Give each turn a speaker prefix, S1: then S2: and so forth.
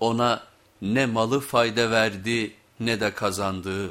S1: ona ne malı fayda verdi ne de kazandığı.